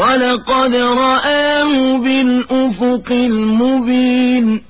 ولقد رآه بالأفق المبين